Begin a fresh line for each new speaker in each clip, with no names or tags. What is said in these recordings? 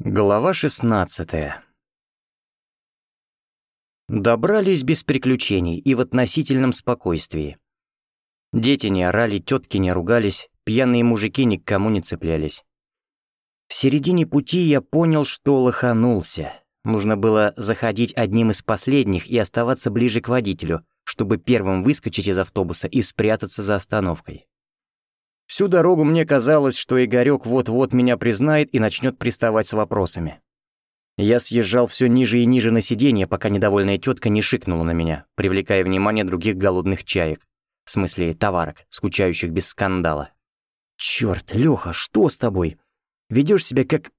Глава шестнадцатая. Добрались без приключений и в относительном спокойствии. Дети не орали, тетки не ругались, пьяные мужики ни к кому не цеплялись. В середине пути я понял, что лоханулся. Нужно было заходить одним из последних и оставаться ближе к водителю, чтобы первым выскочить из автобуса и спрятаться за остановкой. Всю дорогу мне казалось, что Игорек вот-вот меня признает и начнет приставать с вопросами. Я съезжал все ниже и ниже на сиденье, пока недовольная тетка не шикнула на меня, привлекая внимание других голодных чаек. В смысле, товарок, скучающих без скандала. «Черт, Леха, что с тобой? Ведешь себя как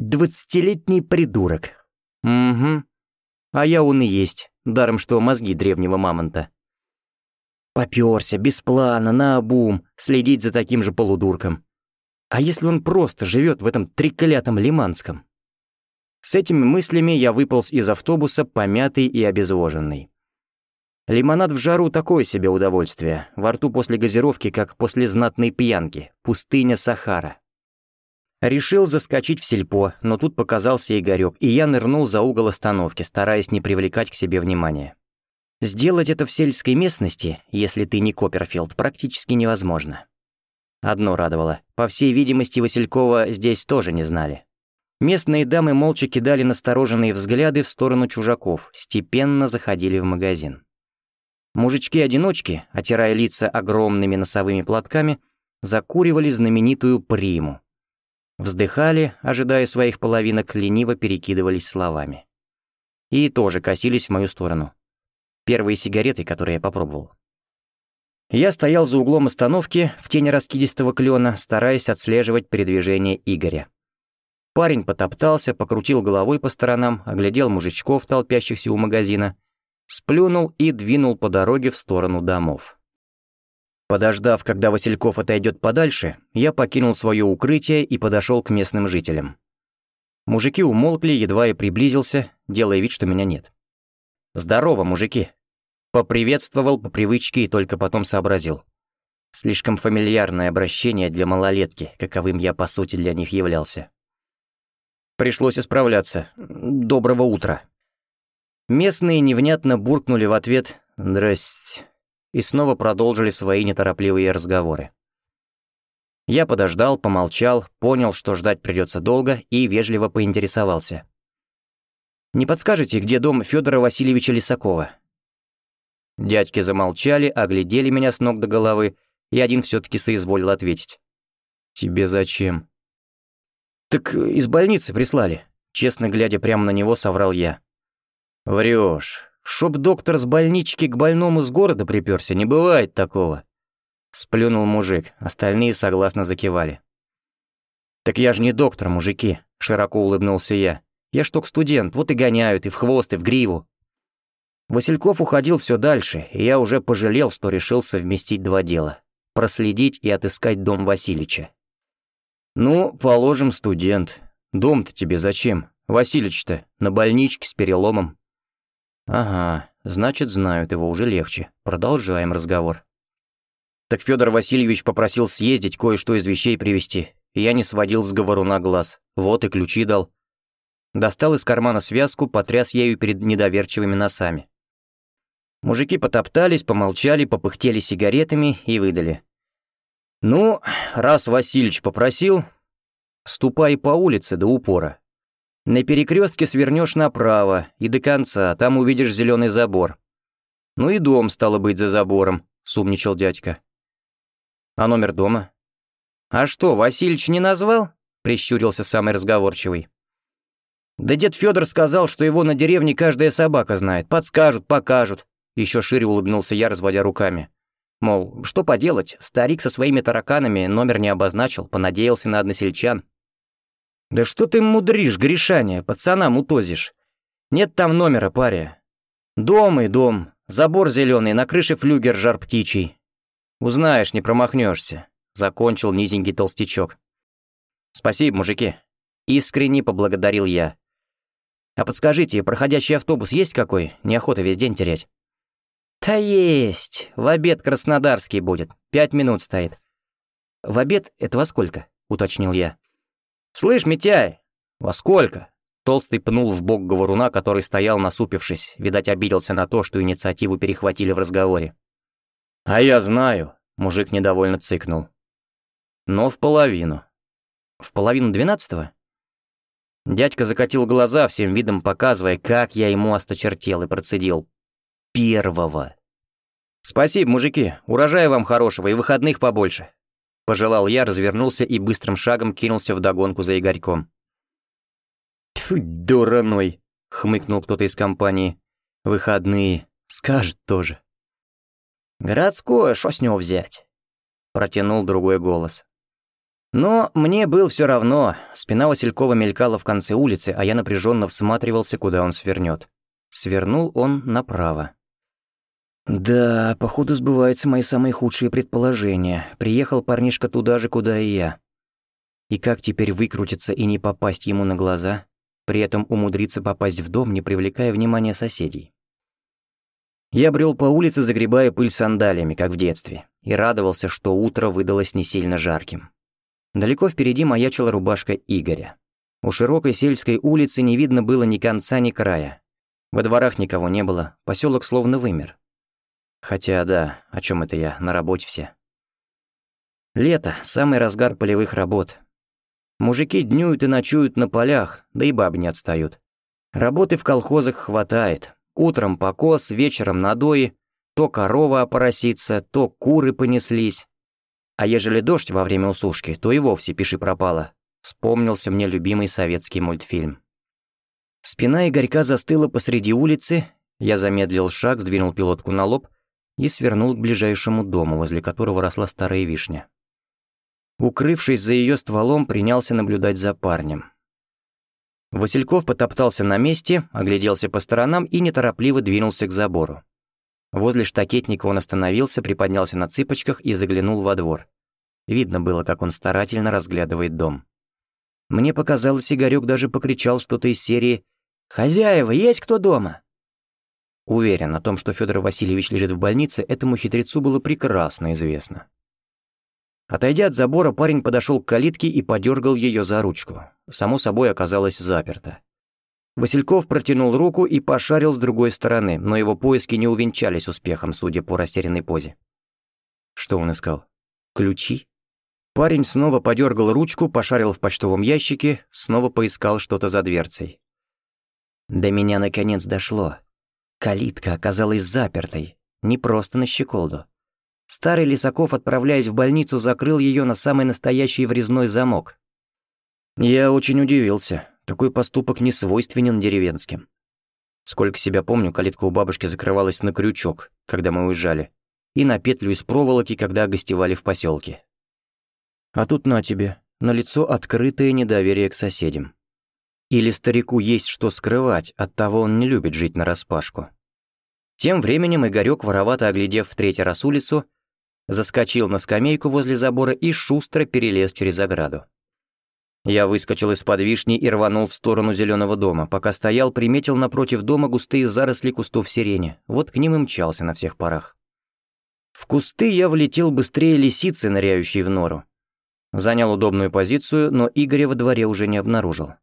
двадцатилетний придурок». «Угу. А я он и есть, даром что мозги древнего мамонта». Попёрся, без плана, наобум, следить за таким же полудурком. А если он просто живет в этом треклятом Лиманском? С этими мыслями я выполз из автобуса, помятый и обезвоженный. Лимонад в жару — такое себе удовольствие. Во рту после газировки, как после знатной пьянки. Пустыня Сахара. Решил заскочить в сельпо, но тут показался Игорёк, и я нырнул за угол остановки, стараясь не привлекать к себе внимания. Сделать это в сельской местности, если ты не Копперфилд, практически невозможно. Одно радовало. По всей видимости, Василькова здесь тоже не знали. Местные дамы молча кидали настороженные взгляды в сторону чужаков, степенно заходили в магазин. Мужички-одиночки, отирая лица огромными носовыми платками, закуривали знаменитую приму. Вздыхали, ожидая своих половинок, лениво перекидывались словами. И тоже косились в мою сторону. Первые сигареты, которые я попробовал. Я стоял за углом остановки в тени раскидистого клена, стараясь отслеживать передвижение Игоря. Парень потоптался, покрутил головой по сторонам, оглядел мужичков, толпящихся у магазина, сплюнул и двинул по дороге в сторону домов. Подождав, когда Васильков отойдет подальше, я покинул свое укрытие и подошел к местным жителям. Мужики умолкли, едва я приблизился, делая вид, что меня нет. «Здорово, мужики!» Поприветствовал по привычке и только потом сообразил. Слишком фамильярное обращение для малолетки, каковым я, по сути, для них являлся. Пришлось исправляться. «Доброго утра!» Местные невнятно буркнули в ответ «Здрасте» и снова продолжили свои неторопливые разговоры. Я подождал, помолчал, понял, что ждать придется долго, и вежливо поинтересовался. Не подскажете, где дом Федора Васильевича Лисакова?» Дядьки замолчали, оглядели меня с ног до головы, и один все-таки соизволил ответить. «Тебе зачем?» «Так из больницы прислали», — честно глядя прямо на него, соврал я. «Врешь. Чтоб доктор с больнички к больному с города приперся, не бывает такого». Сплюнул мужик, остальные согласно закивали. «Так я же не доктор, мужики», — широко улыбнулся я. Я ж только студент, вот и гоняют, и в хвост, и в гриву. Васильков уходил все дальше, и я уже пожалел, что решил совместить два дела. Проследить и отыскать дом Васильича. Ну, положим, студент. Дом-то тебе зачем? Василич-то на больничке с переломом. Ага, значит, знают его уже легче. Продолжаем разговор. Так Федор Васильевич попросил съездить, кое-что из вещей привезти. Я не сводил с говоруна глаз. Вот и ключи дал. Достал из кармана связку, потряс ею перед недоверчивыми носами. Мужики потоптались, помолчали, попыхтели сигаретами и выдали. «Ну, раз Васильич попросил, ступай по улице до упора. На перекрестке свернешь направо и до конца, там увидишь зеленый забор. Ну и дом, стало быть, за забором», — сумничал дядька. «А номер дома?» «А что, Васильич не назвал?» — прищурился самый разговорчивый. Да дед Федор сказал, что его на деревне каждая собака знает. Подскажут, покажут. Еще шире улыбнулся я, разводя руками. Мол, что поделать, старик со своими тараканами номер не обозначил, понадеялся на односельчан. «Да что ты мудришь, Гришаня, пацанам утозишь. Нет там номера, паря. Дом и дом, забор зеленый, на крыше флюгер жар птичий. Узнаешь, не промахнешься», — закончил низенький толстячок. «Спасибо, мужики», — искренне поблагодарил я. А подскажите, проходящий автобус есть какой? Неохота весь день терять». «Да есть. В обед Краснодарский будет. Пять минут стоит». «В обед это во сколько?» — уточнил я. «Слышь, Митяй, «Во сколько?» Толстый пнул в бок говоруна, который стоял насупившись, видать, обиделся на то, что инициативу перехватили в разговоре. «А я знаю», — мужик недовольно цыкнул. «Но в половину». «В половину двенадцатого?» Дядька закатил глаза, всем видом показывая, как я ему осточертел и процедил. «Первого». «Спасибо, мужики, урожая вам хорошего и выходных побольше», — пожелал я, развернулся и быстрым шагом кинулся в догонку за Игорьком. «Тьфу, дураной!» — хмыкнул кто-то из компании. «Выходные. Скажет тоже». «Городское, что с него взять?» — протянул другой голос. Но мне было все равно. Спина Василькова мелькала в конце улицы, а я напряженно всматривался, куда он свернет. Свернул он направо. Да, походу сбываются мои самые худшие предположения. Приехал парнишка туда же, куда и я. И как теперь выкрутиться и не попасть ему на глаза? при этом умудриться попасть в дом, не привлекая внимания соседей. Я брел по улице, загребая пыль сандалиями, как в детстве, и радовался, что утро выдалось не сильно жарким. Далеко впереди маячила рубашка Игоря. У широкой сельской улицы не видно было ни конца, ни края. Во дворах никого не было, поселок словно вымер. Хотя да, о чем это я, на работе все. Лето, самый разгар полевых работ, Мужики днюют и ночуют на полях, да и бабы не отстают. Работы в колхозах хватает. Утром покос, вечером надои, то корова опоросится, то куры понеслись. А ежели дождь во время усушки, то и вовсе пиши пропало. Вспомнился мне любимый советский мультфильм. Спина Игорька застыла посреди улицы, я замедлил шаг, сдвинул пилотку на лоб и свернул к ближайшему дому, возле которого росла старая вишня. Укрывшись за ее стволом, принялся наблюдать за парнем. Васильков потоптался на месте, огляделся по сторонам и неторопливо двинулся к забору. Возле штакетника он остановился, приподнялся на цыпочках и заглянул во двор. Видно было, как он старательно разглядывает дом. Мне показалось, Игорёк даже покричал что-то из серии «Хозяева, есть кто дома?» Уверен, о том, что Федор Васильевич лежит в больнице, этому хитрецу было прекрасно известно. Отойдя от забора, парень подошел к калитке и подергал ее за ручку. Само собой оказалось заперто. Васильков протянул руку и пошарил с другой стороны, но его поиски не увенчались успехом, судя по растерянной позе. Что он искал? Ключи? Парень снова подергал ручку, пошарил в почтовом ящике, снова поискал что-то за дверцей. До меня наконец дошло. Калитка оказалась запертой, не просто на щеколду. Старый Лисаков, отправляясь в больницу, закрыл ее на самый настоящий врезной замок. Я очень удивился. Такой поступок не свойственен деревенским. Сколько себя помню, калитка у бабушки закрывалась на крючок, когда мы уезжали, и на петлю из проволоки, когда гостевали в поселке. А тут на тебе, на лицо открытое недоверие к соседям. Или старику есть что скрывать, оттого он не любит жить нараспашку. Тем временем Игорёк, воровато оглядев в третий раз улицу, заскочил на скамейку возле забора и шустро перелез через ограду. Я выскочил из-под вишни и рванул в сторону зеленого дома. Пока стоял, приметил напротив дома густые заросли кустов сирени. Вот к ним и мчался на всех парах. В кусты я влетел быстрее лисицы, ныряющей в нору. Занял удобную позицию, но Игоря во дворе уже не обнаружил.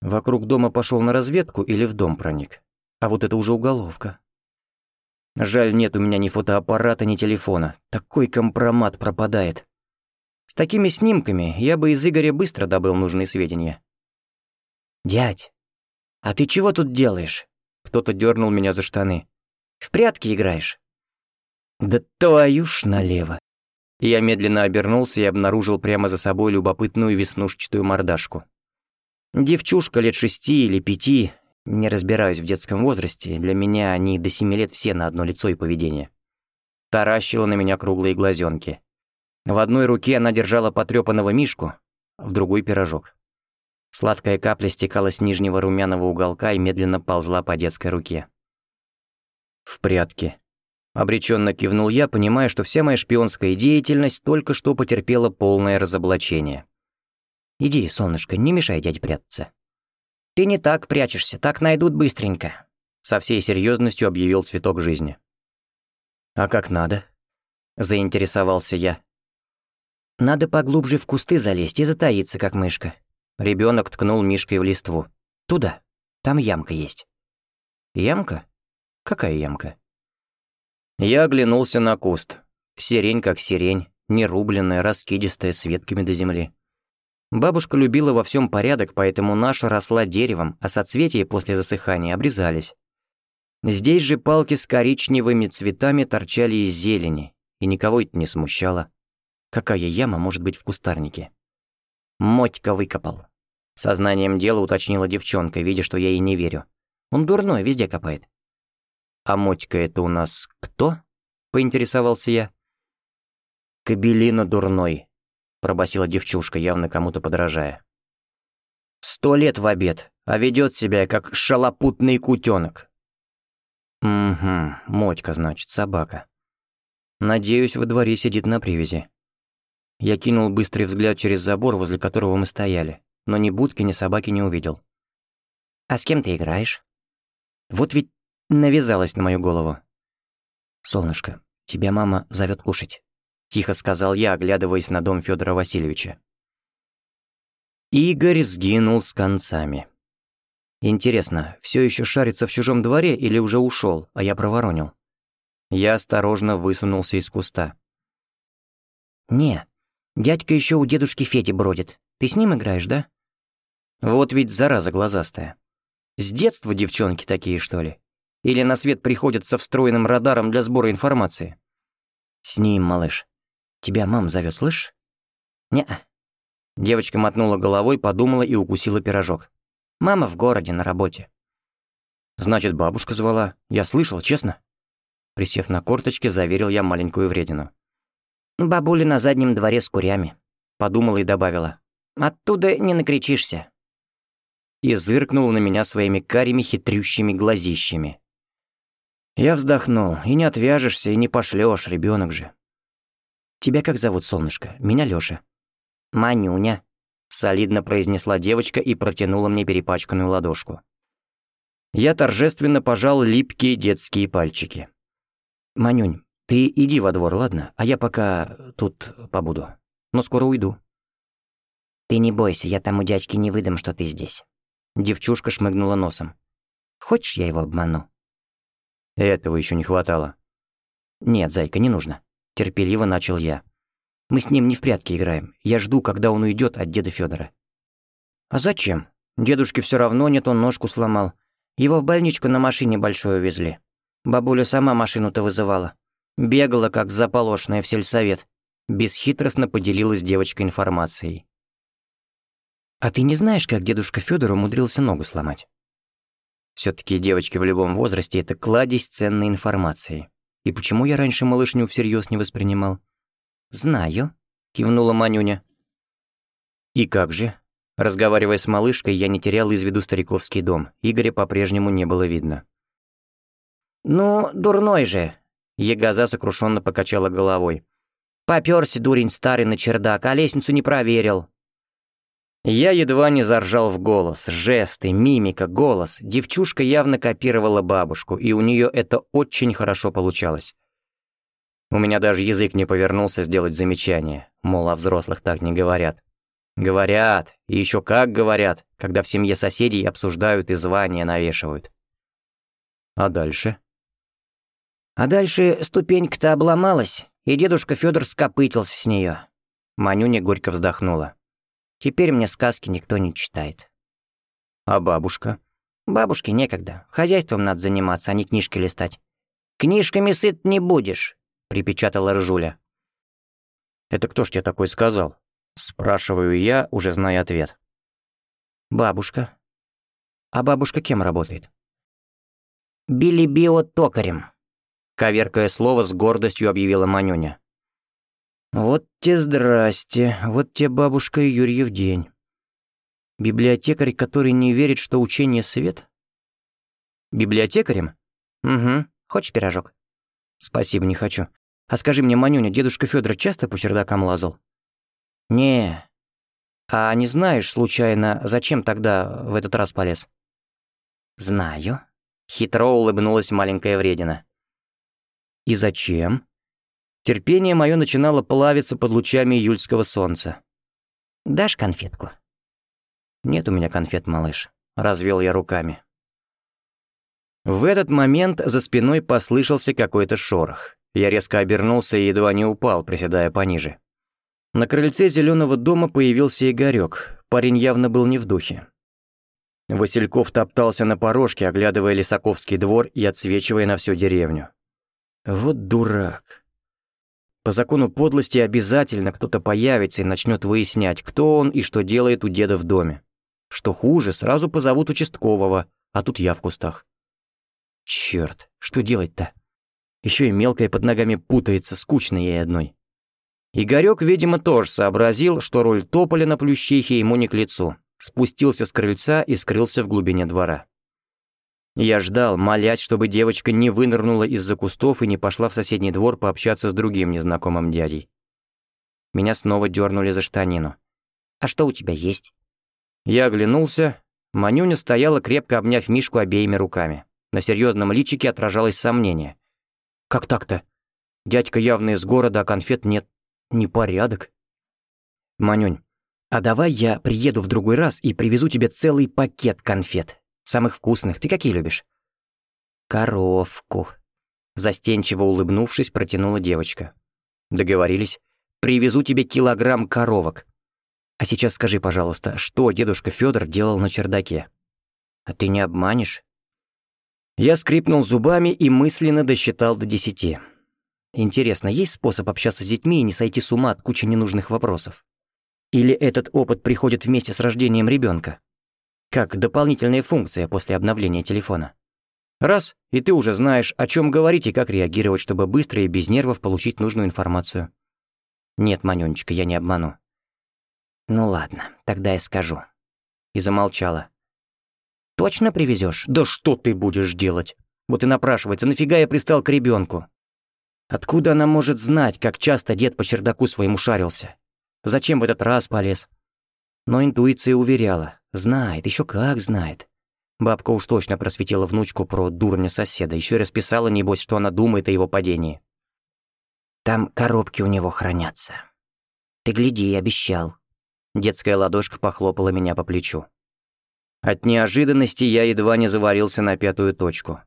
Вокруг дома пошел на разведку или в дом проник. А вот это уже уголовка. Жаль, нет у меня ни фотоаппарата, ни телефона. Такой компромат пропадает. С такими снимками я бы из Игоря быстро добыл нужные сведения. «Дядь, а ты чего тут делаешь?» Кто-то дернул меня за штаны. «В прятки играешь?» «Да твою ж налево!» Я медленно обернулся и обнаружил прямо за собой любопытную веснушчатую мордашку. Девчушка лет шести или пяти, не разбираюсь в детском возрасте, для меня они до семи лет все на одно лицо и поведение. Таращила на меня круглые глазенки. В одной руке она держала потрепанного мишку, в другой — пирожок. Сладкая капля стекала с нижнего румяного уголка и медленно ползла по детской руке. «В прятки», — обреченно кивнул я, понимая, что вся моя шпионская деятельность только что потерпела полное разоблачение. «Иди, солнышко, не мешай дяде прятаться». «Ты не так прячешься, так найдут быстренько», — со всей серьезностью объявил цветок жизни. «А как надо?» — заинтересовался я. «Надо поглубже в кусты залезть и затаиться, как мышка», — Ребенок ткнул Мишкой в листву. «Туда. Там ямка есть». «Ямка? Какая ямка?» Я оглянулся на куст. Сирень как сирень, нерубленная, раскидистая, с ветками до земли. Бабушка любила во всем порядок, поэтому наша росла деревом, а соцветия после засыхания обрезались. Здесь же палки с коричневыми цветами торчали из зелени, и никого это не смущало. Какая яма может быть в кустарнике? Мотька выкопал. Сознанием дела уточнила девчонка, видя, что я ей не верю. Он дурной, везде копает. «А Мотька это у нас кто?» — поинтересовался я. «Кабелина дурной», — пробасила девчушка, явно кому-то подражая. «Сто лет в обед, а ведет себя, как шалопутный кутенок». «Угу, Мотька, значит, собака. Надеюсь, во дворе сидит на привязи». Я кинул быстрый взгляд через забор, возле которого мы стояли, но ни будки, ни собаки не увидел. «А с кем ты играешь?» Вот ведь навязалась на мою голову. «Солнышко, тебя мама зовет кушать». Тихо сказал я, оглядываясь на дом Федора Васильевича. Игорь сгинул с концами. Интересно, все еще шарится в чужом дворе или уже ушел, а я проворонил? Я осторожно высунулся из куста. «Не, дядька еще у дедушки Феди бродит. Ты с ним играешь, да?» Вот ведь зараза глазастая. С детства девчонки такие, что ли? Или на свет приходят со встроенным радаром для сбора информации? «С ним, малыш. Тебя мам зовет, слышишь?» «Не-а». Девочка мотнула головой, подумала и укусила пирожок. «Мама в городе, на работе». «Значит, бабушка звала. Я слышал, честно?» Присев на корточки, заверил я маленькую вредину. «Бабуля на заднем дворе с курями», — подумала и добавила. «Оттуда не накричишься». И зыркнула на меня своими карими хитрющими глазищами. Я вздохнул, и не отвяжешься, и не пошлёшь, ребёнок же. «Тебя как зовут, солнышко? Меня Лёша». «Манюня», — солидно произнесла девочка и протянула мне перепачканную ладошку. Я торжественно пожал липкие детские пальчики. «Манюнь, ты иди во двор, ладно? А я пока тут побуду. Но скоро уйду». «Ты не бойся, я там у дядьки не выдам, что ты здесь». Девчушка шмыгнула носом. «Хочешь, я его обману?» Этого еще не хватало. «Нет, зайка, не нужно. Терпеливо начал я. «Мы с ним не в прятки играем. Я жду, когда он уйдет от деда Федора. «А зачем? Дедушке все равно нет, он ножку сломал. Его в больничку на машине большой увезли. Бабуля сама машину-то вызывала. Бегала, как заполошная в сельсовет. Бесхитростно поделилась девочка информацией. «А ты не знаешь, как дедушка Федор умудрился ногу сломать?» все таки девочки в любом возрасте — это кладезь ценной информации. И почему я раньше малышню всерьез не воспринимал? «Знаю», — кивнула Манюня. «И как же?» Разговаривая с малышкой, я не терял из виду стариковский дом. Игоря по-прежнему не было видно. «Ну, дурной же!» Егоза сокрушенно покачала головой. «Попёрся, дурень старый, на чердак, а лестницу не проверил. Я едва не заржал в голос. Жесты, мимика, голос. Девчушка явно копировала бабушку, и у нее это очень хорошо получалось. У меня даже язык не повернулся сделать замечание, мол, о взрослых так не говорят. Говорят, и еще как говорят, когда в семье соседей обсуждают и звания навешивают. А дальше? А дальше ступенька-то обломалась, и дедушка Федор скопытился с нее. Манюня горько вздохнула. Теперь мне сказки никто не читает. А бабушка? Бабушке некогда. Хозяйством надо заниматься, а не книжки листать. Книжками сыт не будешь, припечатала Ржуля. Это кто ж тебе такой сказал? Спрашиваю я, уже зная ответ. Бабушка. А бабушка кем работает? Билибио-токарем. Коверкая слово с гордостью объявила Манюня. Вот те здрасте, вот те бабушка и Юрьев день. Библиотекарь, который не верит, что учение свет? Библиотекарем? Угу. Хочешь пирожок? Спасибо, не хочу. А скажи мне, Манюня, дедушка Федор часто по чердакам лазал? Не. А не знаешь, случайно, зачем тогда в этот раз полез? Знаю. Хитро улыбнулась маленькая вредина. И зачем? Терпение мое начинало плавиться под лучами июльского солнца. «Дашь конфетку?» «Нет у меня конфет, малыш», — развел я руками. В этот момент за спиной послышался какой-то шорох. Я резко обернулся и едва не упал, приседая пониже. На крыльце зеленого дома появился Игорек. Парень явно был не в духе. Васильков топтался на порожке, оглядывая Лисаковский двор и отсвечивая на всю деревню. Вот дурак. По закону подлости обязательно кто-то появится и начнет выяснять, кто он и что делает у деда в доме. Что хуже, сразу позовут участкового, а тут я в кустах. Черт, что делать-то? Еще и мелкая под ногами путается, скучно ей одной. Игорек, видимо, тоже сообразил, что роль тополя на плющихе ему не к лицу. Спустился с крыльца и скрылся в глубине двора. Я ждал, молясь, чтобы девочка не вынырнула из-за кустов и не пошла в соседний двор пообщаться с другим незнакомым дядей. Меня снова дернули за штанину. «А что у тебя есть?» Я оглянулся. Манюня стояла, крепко обняв Мишку обеими руками. На серьезном личике отражалось сомнение. «Как так-то? Дядька явно из города, а конфет нет. Непорядок». «Манюнь, а давай я приеду в другой раз и привезу тебе целый пакет конфет. Самых вкусных. Ты какие любишь?» «Коровку». Застенчиво улыбнувшись, протянула девочка. «Договорились. Привезу тебе килограмм коровок. А сейчас скажи, пожалуйста, что дедушка Федор делал на чердаке?» «А ты не обманешь?» Я скрипнул зубами и мысленно досчитал до десяти. Интересно, есть способ общаться с детьми и не сойти с ума от кучи ненужных вопросов? Или этот опыт приходит вместе с рождением ребенка? Как дополнительная функция после обновления телефона? Раз, и ты уже знаешь, о чем говорить и как реагировать, чтобы быстро и без нервов получить нужную информацию. Нет, Манюнечка, я не обману. Ну ладно, тогда я скажу. И замолчала. Точно привезешь? Да что ты будешь делать? Вот и напрашивается, нафига я пристал к ребенку? Откуда она может знать, как часто дед по чердаку своему шарился? Зачем в этот раз полез? Но интуиция уверяла. Знает, еще как знает. Бабка уж точно просветила внучку про дурня соседа, еще расписала, небось, что она думает о его падении. Там коробки у него хранятся. Ты гляди, обещал. Детская ладошка похлопала меня по плечу. От неожиданности я едва не заварился на пятую точку.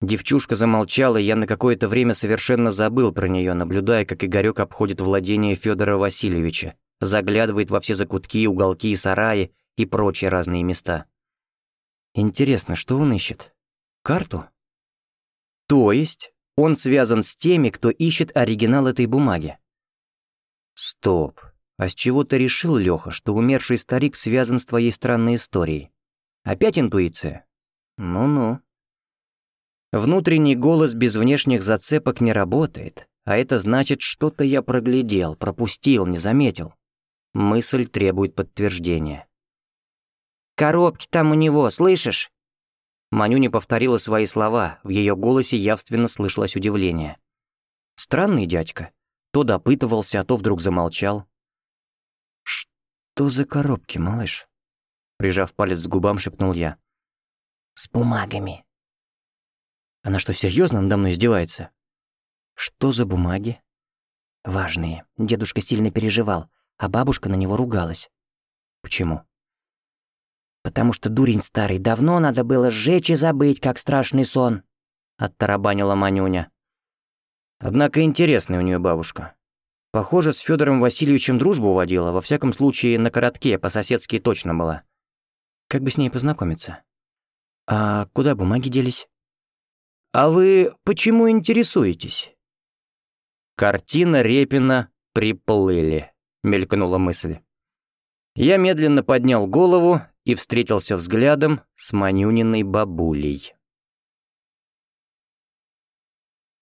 Девчушка замолчала, и я на какое-то время совершенно забыл про нее, наблюдая, как Игорек обходит владение Федора Васильевича, заглядывает во все закутки, уголки и сараи и прочие разные места. Интересно, что он ищет? Карту? То есть он связан с теми, кто ищет оригинал этой бумаги? Стоп. А с чего ты решил, Леха, что умерший старик связан с твоей странной историей? Опять интуиция? Ну-ну. Внутренний голос без внешних зацепок не работает, а это значит, что-то я проглядел, пропустил, не заметил. Мысль требует подтверждения. «Коробки там у него, слышишь?» Маню не повторила свои слова, в ее голосе явственно слышалось удивление. Странный дядька. То допытывался, а то вдруг замолчал. «Что за коробки, малыш?» Прижав палец к губам, шепнул я. «С бумагами». Она что, серьезно надо мной издевается? Что за бумаги? Важные. Дедушка сильно переживал, а бабушка на него ругалась. Почему? Потому что дурень старый давно надо было сжечь и забыть, как страшный сон. Оттарабанила Манюня. Однако интересная у нее бабушка. Похоже, с Федором Васильевичем дружбу водила, во всяком случае, на коротке, по-соседски точно была. Как бы с ней познакомиться? А куда бумаги делись? А вы почему интересуетесь? Картина Репина «Приплыли», — мелькнула мысль. Я медленно поднял голову и встретился взглядом с Манюниной бабулей.